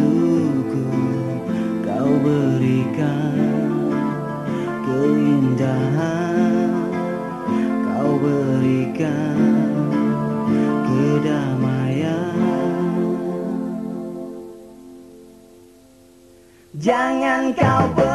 Untukku kau berikan keindahan. Kau berikan kedamaian. Jangan kau ber